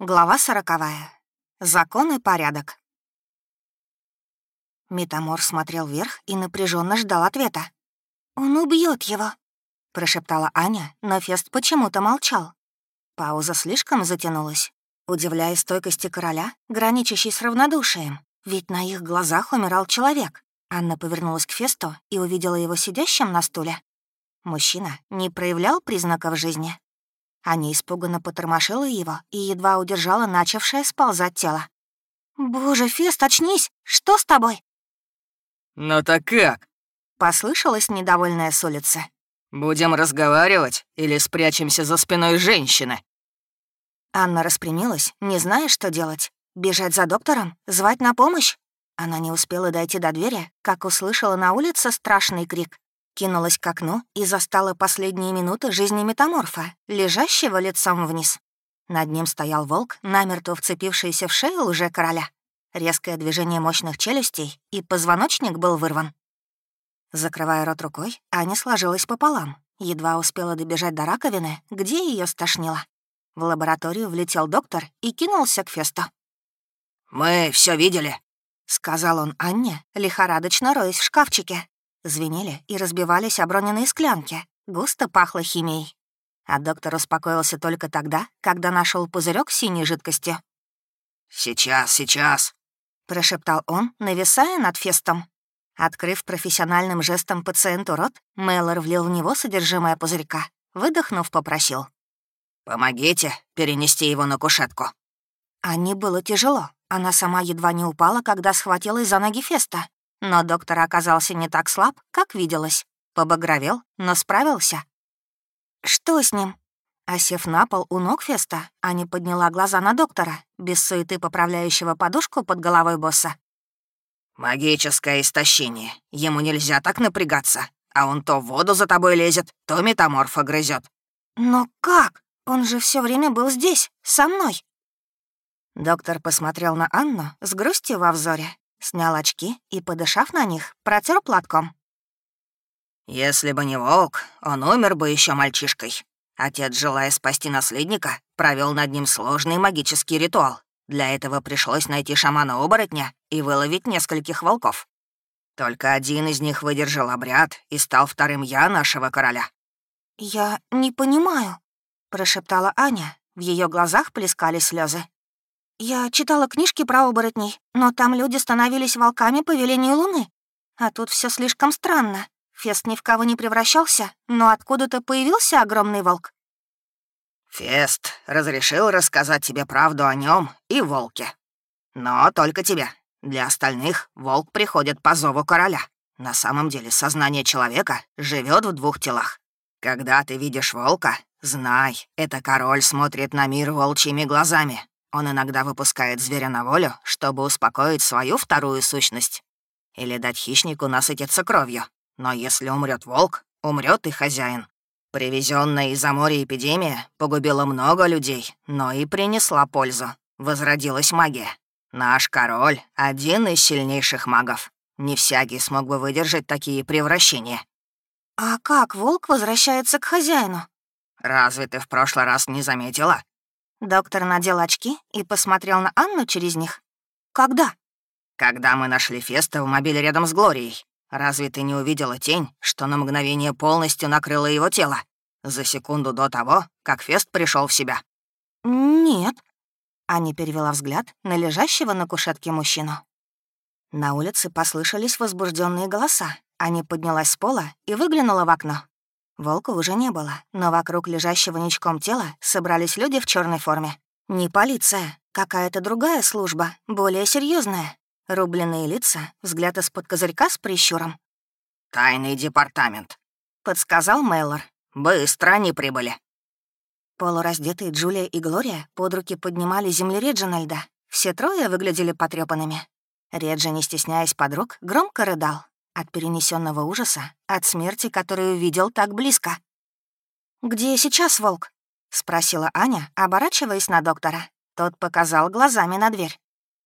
Глава сороковая. Закон и порядок. Метамор смотрел вверх и напряженно ждал ответа. «Он убьет его», — прошептала Аня, но Фест почему-то молчал. Пауза слишком затянулась, удивляя стойкости короля, граничащей с равнодушием, ведь на их глазах умирал человек. Анна повернулась к Фесту и увидела его сидящим на стуле. Мужчина не проявлял признаков жизни, Аня испуганно потормошила его и едва удержала начавшее сползать тело. «Боже, Фест, очнись! Что с тобой?» «Ну так как?» — послышалась недовольная с улицы. «Будем разговаривать или спрячемся за спиной женщины?» Анна распрямилась, не зная, что делать. Бежать за доктором? Звать на помощь? Она не успела дойти до двери, как услышала на улице страшный крик кинулась к окну и застала последние минуты жизни метаморфа, лежащего лицом вниз. Над ним стоял волк, намертво вцепившийся в шею уже короля. Резкое движение мощных челюстей, и позвоночник был вырван. Закрывая рот рукой, Аня сложилась пополам, едва успела добежать до раковины, где ее стошнило. В лабораторию влетел доктор и кинулся к Фесту. «Мы все видели», — сказал он Анне, лихорадочно роясь в шкафчике, Звенели и разбивались оброненные склянки. Густо пахло химией. А доктор успокоился только тогда, когда нашел пузырек синей жидкости. «Сейчас, сейчас», — прошептал он, нависая над фестом. Открыв профессиональным жестом пациенту рот, Мэллор влил в него содержимое пузырька. Выдохнув, попросил. «Помогите перенести его на кушетку». Анне было тяжело. Она сама едва не упала, когда схватилась за ноги Феста. Но доктор оказался не так слаб, как виделось. Побагровел, но справился. «Что с ним?» Осев на пол у ног Феста, Аня подняла глаза на доктора, без суеты поправляющего подушку под головой босса. «Магическое истощение. Ему нельзя так напрягаться. А он то в воду за тобой лезет, то метаморфа грызет. «Но как? Он же все время был здесь, со мной». Доктор посмотрел на Анну с грустью во взоре Снял очки и, подышав на них, протер платком. «Если бы не волк, он умер бы еще мальчишкой. Отец, желая спасти наследника, провел над ним сложный магический ритуал. Для этого пришлось найти шамана-оборотня и выловить нескольких волков. Только один из них выдержал обряд и стал вторым я нашего короля». «Я не понимаю», — прошептала Аня. В ее глазах плескали слезы. Я читала книжки про оборотней, но там люди становились волками по велению Луны. А тут все слишком странно. Фест ни в кого не превращался, но откуда-то появился огромный волк. Фест разрешил рассказать тебе правду о нем и волке. Но только тебе. Для остальных волк приходит по зову короля. На самом деле сознание человека живет в двух телах. Когда ты видишь волка, знай, это король смотрит на мир волчьими глазами, он иногда выпускает зверя на волю, чтобы успокоить свою вторую сущность. Или дать хищнику насытиться кровью. Но если умрет волк, умрет и хозяин. Привезенная из-за моря эпидемия погубила много людей, но и принесла пользу. Возродилась магия. Наш король — один из сильнейших магов. Не всякий смог бы выдержать такие превращения. «А как волк возвращается к хозяину?» «Разве ты в прошлый раз не заметила? Доктор надел очки и посмотрел на Анну через них. «Когда?» «Когда мы нашли Феста в мобиле рядом с Глорией. Разве ты не увидела тень, что на мгновение полностью накрыла его тело? За секунду до того, как Фест пришел в себя?» «Нет». Аня перевела взгляд на лежащего на кушетке мужчину. На улице послышались возбужденные голоса. Аня поднялась с пола и выглянула в окно. Волка уже не было, но вокруг лежащего ничком тела собрались люди в черной форме. Не полиция, какая-то другая служба, более серьезная. Рубленные лица, взгляд из-под козырька с прищуром. «Тайный департамент», — подсказал Мейлор. «Быстро они прибыли». Полураздетые Джулия и Глория под руки поднимали земли Реджинальда. Все трое выглядели потрепанными. Реджи, не стесняясь подруг, громко рыдал от перенесенного ужаса, от смерти, которую видел так близко. «Где сейчас волк?» — спросила Аня, оборачиваясь на доктора. Тот показал глазами на дверь.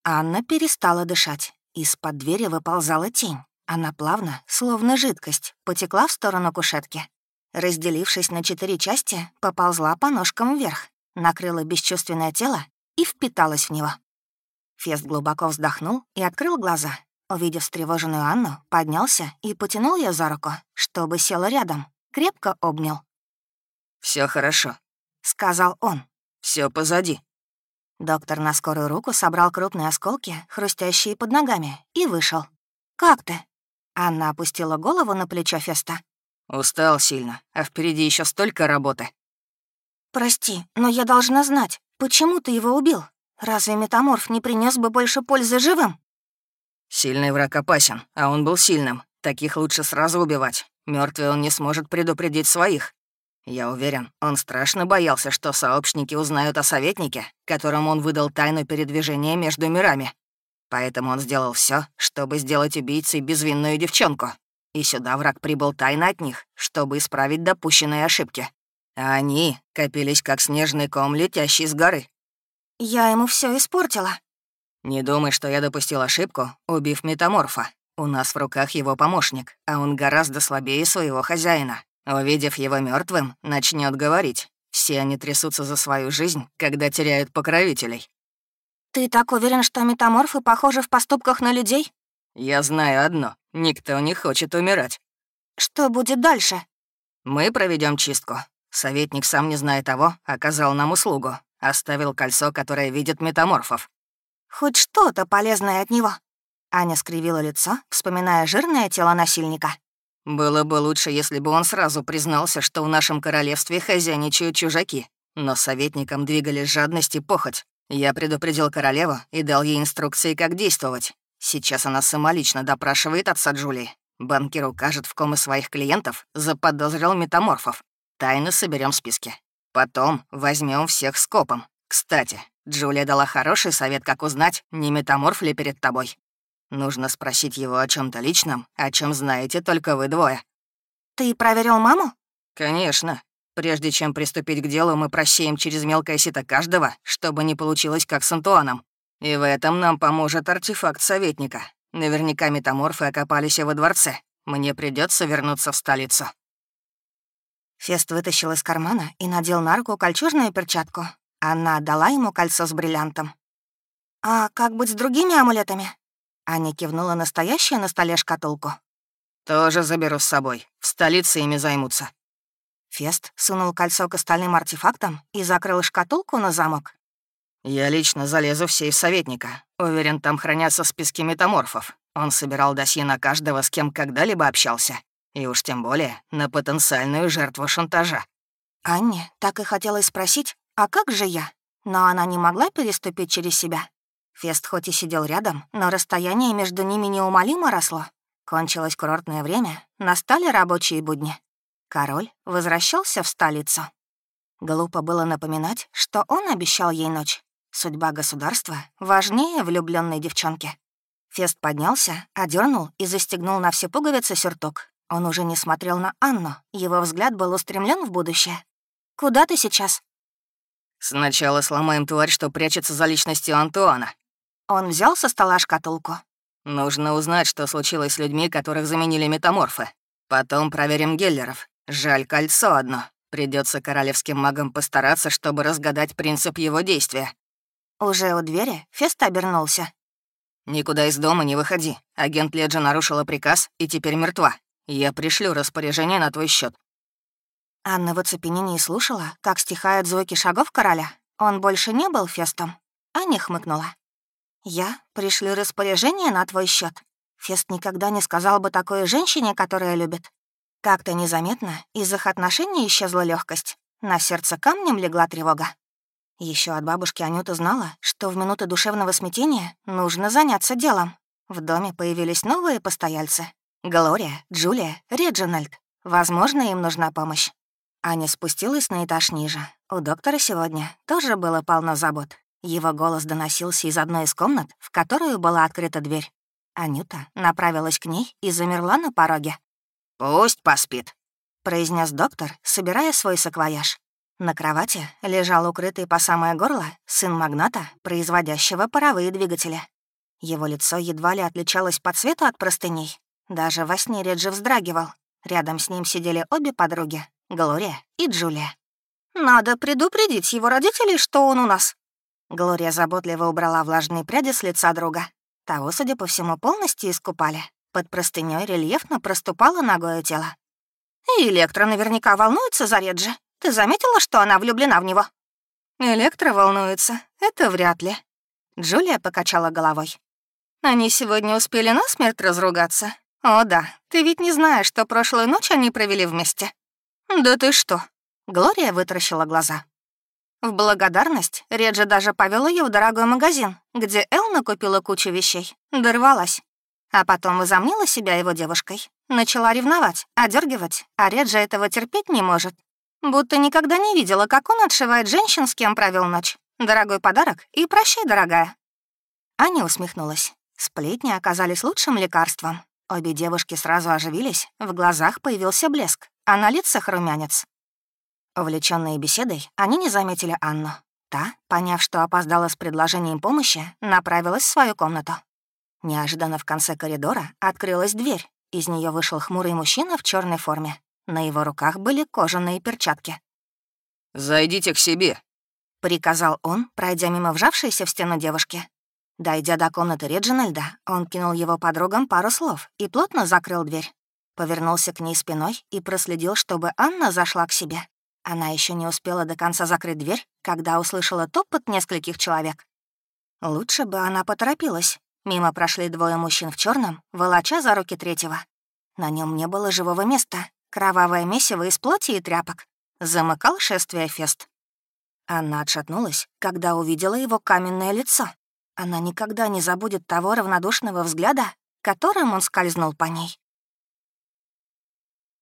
Анна перестала дышать. Из-под двери выползала тень. Она плавно, словно жидкость, потекла в сторону кушетки. Разделившись на четыре части, поползла по ножкам вверх, накрыла бесчувственное тело и впиталась в него. Фест глубоко вздохнул и открыл глаза. Увидев встревоженную Анну, поднялся и потянул ее за руку, чтобы села рядом, крепко обнял. Все хорошо», — сказал он. Все позади». Доктор на скорую руку собрал крупные осколки, хрустящие под ногами, и вышел. «Как ты?» Анна опустила голову на плечо Феста. «Устал сильно, а впереди еще столько работы». «Прости, но я должна знать, почему ты его убил? Разве метаморф не принес бы больше пользы живым?» «Сильный враг опасен, а он был сильным. Таких лучше сразу убивать. Мертвый он не сможет предупредить своих. Я уверен, он страшно боялся, что сообщники узнают о советнике, которому он выдал тайну передвижения между мирами. Поэтому он сделал все, чтобы сделать убийцей безвинную девчонку. И сюда враг прибыл тайно от них, чтобы исправить допущенные ошибки. А они копились, как снежный ком, летящий с горы. Я ему все испортила. Не думай, что я допустил ошибку, убив метаморфа. У нас в руках его помощник, а он гораздо слабее своего хозяина. Увидев его мертвым, начнет говорить. Все они трясутся за свою жизнь, когда теряют покровителей. «Ты так уверен, что метаморфы похожи в поступках на людей?» «Я знаю одно. Никто не хочет умирать». «Что будет дальше?» «Мы проведем чистку. Советник сам не зная того, оказал нам услугу. Оставил кольцо, которое видит метаморфов». «Хоть что-то полезное от него». Аня скривила лицо, вспоминая жирное тело насильника. Было бы лучше, если бы он сразу признался, что в нашем королевстве хозяйничают чужаки. Но советникам двигались жадность и похоть. Я предупредил королеву и дал ей инструкции, как действовать. Сейчас она самолично допрашивает отца Джулии. Банкир укажет, в ком из своих клиентов заподозрил метаморфов. Тайно соберем списки. Потом возьмем всех скопом. Кстати, Джулия дала хороший совет, как узнать, не метаморф ли перед тобой. Нужно спросить его о чем то личном, о чем знаете только вы двое». «Ты проверил маму?» «Конечно. Прежде чем приступить к делу, мы просеем через мелкое сито каждого, чтобы не получилось как с Антуаном. И в этом нам поможет артефакт советника. Наверняка метаморфы окопались во дворце. Мне придется вернуться в столицу». Фест вытащил из кармана и надел на руку кольчужную перчатку. Она отдала ему кольцо с бриллиантом. «А как быть с другими амулетами?» Аня кивнула настоящую на столе шкатулку. «Тоже заберу с собой. В столице ими займутся». Фест сунул кольцо к остальным артефактам и закрыл шкатулку на замок. «Я лично залезу в сейф советника. Уверен, там хранятся списки метаморфов. Он собирал досье на каждого, с кем когда-либо общался. И уж тем более на потенциальную жертву шантажа». Анне так и хотелось спросить, а как же я? Но она не могла переступить через себя. Фест хоть и сидел рядом, но расстояние между ними неумолимо росло. Кончилось курортное время, настали рабочие будни. Король возвращался в столицу. Глупо было напоминать, что он обещал ей ночь. Судьба государства важнее влюбленной девчонки. Фест поднялся, одернул и застегнул на все пуговицы сюртук. Он уже не смотрел на Анну, его взгляд был устремлен в будущее. «Куда ты сейчас?» «Сначала сломаем тварь, что прячется за личностью Антуана», он взял со стола шкатулку. «Нужно узнать, что случилось с людьми, которых заменили метаморфы. Потом проверим Геллеров. Жаль, кольцо одно. Придется королевским магам постараться, чтобы разгадать принцип его действия». Уже у двери Фест обернулся. «Никуда из дома не выходи. Агент Леджа нарушила приказ и теперь мертва. Я пришлю распоряжение на твой счет. Анна в оцепенении слушала, как стихают звуки шагов короля. Он больше не был Фестом. Аня хмыкнула. «Я пришлю распоряжение на твой счет. Фест никогда не сказал бы такой женщине, которая любит. Как-то незаметно из их отношений исчезла легкость. На сердце камнем легла тревога. Еще от бабушки Анюта знала, что в минуты душевного смятения нужно заняться делом. В доме появились новые постояльцы. Глория, Джулия, Реджинальд. Возможно, им нужна помощь. Аня спустилась на этаж ниже. У доктора сегодня тоже было полно забот. Его голос доносился из одной из комнат, в которую была открыта дверь. Анюта направилась к ней и замерла на пороге. «Пусть поспит», — произнес доктор, собирая свой саквояж. На кровати лежал укрытый по самое горло сын магната, производящего паровые двигатели. Его лицо едва ли отличалось по цвету от простыней. Даже во сне Реджи вздрагивал. Рядом с ним сидели обе подруги — Глория и Джулия. «Надо предупредить его родителей, что он у нас», Глория заботливо убрала влажные пряди с лица друга. Того, судя по всему, полностью искупали. Под простынёй рельефно проступало ногое тело. И Электра наверняка волнуется за Реджи. Ты заметила, что она влюблена в него? Электра волнуется. Это вряд ли. Джулия покачала головой. Они сегодня успели насмерть разругаться. О да, ты ведь не знаешь, что прошлую ночь они провели вместе. Да ты что? Глория вытаращила глаза. В благодарность Реджи даже повел ее в дорогой магазин, где Элна купила кучу вещей. Дорвалась. А потом возомнила себя его девушкой. Начала ревновать, одергивать, а Реджи этого терпеть не может. Будто никогда не видела, как он отшивает женщин, с кем провел ночь. Дорогой подарок и прощай, дорогая. Аня усмехнулась. Сплетни оказались лучшим лекарством. Обе девушки сразу оживились, в глазах появился блеск, а на лицах румянец. Увлечённые беседой, они не заметили Анну. Та, поняв, что опоздала с предложением помощи, направилась в свою комнату. Неожиданно в конце коридора открылась дверь. Из нее вышел хмурый мужчина в черной форме. На его руках были кожаные перчатки. «Зайдите к себе», — приказал он, пройдя мимо вжавшейся в стену девушки. Дойдя до комнаты Реджинальда, он кинул его подругам пару слов и плотно закрыл дверь. Повернулся к ней спиной и проследил, чтобы Анна зашла к себе. Она еще не успела до конца закрыть дверь, когда услышала топот нескольких человек. Лучше бы она поторопилась. Мимо прошли двое мужчин в черном, волоча за руки третьего. На нем не было живого места. Кровавое месиво из плоти и тряпок. Замыкал шествие фест. Она отшатнулась, когда увидела его каменное лицо. Она никогда не забудет того равнодушного взгляда, которым он скользнул по ней.